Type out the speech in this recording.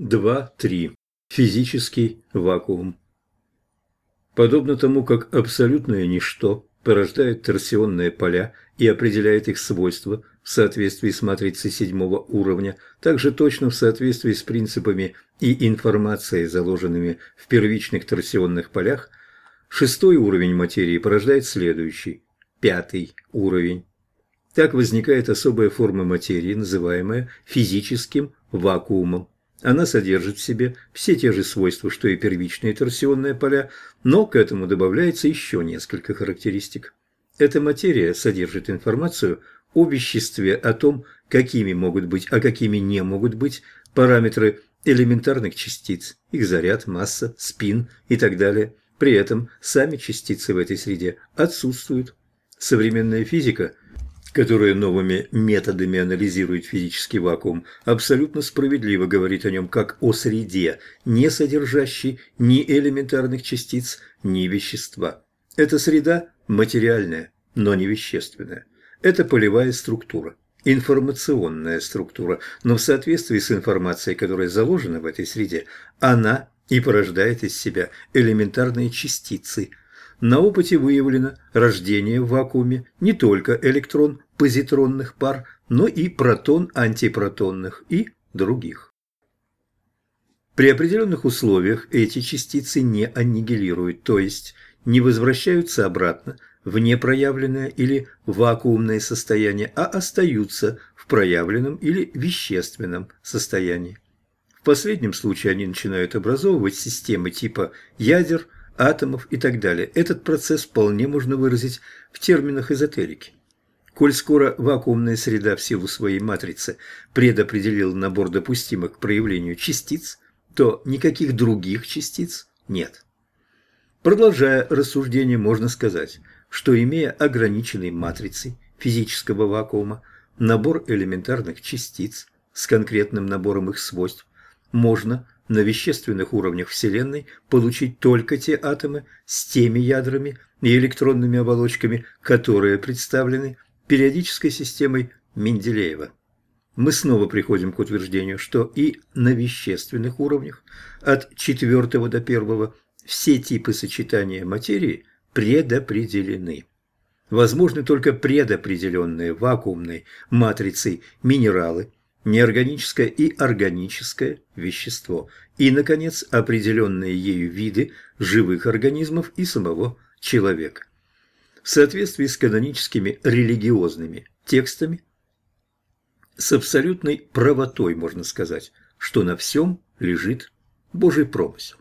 2.3. Физический вакуум. Подобно тому, как абсолютное ничто порождает торсионные поля и определяет их свойства в соответствии с матрицей седьмого уровня, также точно в соответствии с принципами и информацией, заложенными в первичных торсионных полях, шестой уровень материи порождает следующий, пятый уровень. Так возникает особая форма материи, называемая физическим вакуумом. Она содержит в себе все те же свойства, что и первичные торсионные поля, но к этому добавляется еще несколько характеристик. Эта материя содержит информацию о веществе, о том, какими могут быть, а какими не могут быть параметры элементарных частиц, их заряд, масса, спин и так далее. При этом сами частицы в этой среде отсутствуют. Современная физика которая новыми методами анализирует физический вакуум, абсолютно справедливо говорит о нем как о среде, не содержащей ни элементарных частиц, ни вещества. Эта среда материальная, но не вещественная. Это полевая структура, информационная структура, но в соответствии с информацией, которая заложена в этой среде, она и порождает из себя элементарные частицы, на опыте выявлено рождение в вакууме не только электрон-позитронных пар, но и протон-антипротонных и других. При определенных условиях эти частицы не аннигилируют, то есть не возвращаются обратно в непроявленное или вакуумное состояние, а остаются в проявленном или вещественном состоянии. В последнем случае они начинают образовывать системы типа ядер – атомов и так далее. Этот процесс вполне можно выразить в терминах эзотерики. Коль скоро вакуумная среда в силу своей матрицы предопределила набор допустимых к проявлению частиц, то никаких других частиц нет. Продолжая рассуждение, можно сказать, что имея ограниченной матрицей физического вакуума набор элементарных частиц с конкретным набором их свойств, можно на вещественных уровнях Вселенной получить только те атомы с теми ядрами и электронными оболочками, которые представлены периодической системой Менделеева. Мы снова приходим к утверждению, что и на вещественных уровнях от четвертого до первого все типы сочетания материи предопределены. Возможны только предопределенные вакуумной матрицей минералы – неорганическое и органическое вещество, и, наконец, определенные ею виды живых организмов и самого человека. В соответствии с каноническими религиозными текстами, с абсолютной правотой можно сказать, что на всем лежит Божий промысел.